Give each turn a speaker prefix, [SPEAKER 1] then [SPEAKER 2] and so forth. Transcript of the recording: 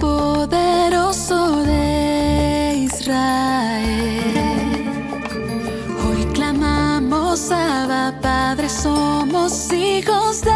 [SPEAKER 1] poderoso de Israel. Hoy clamamos, Abba Padre, somos hijos de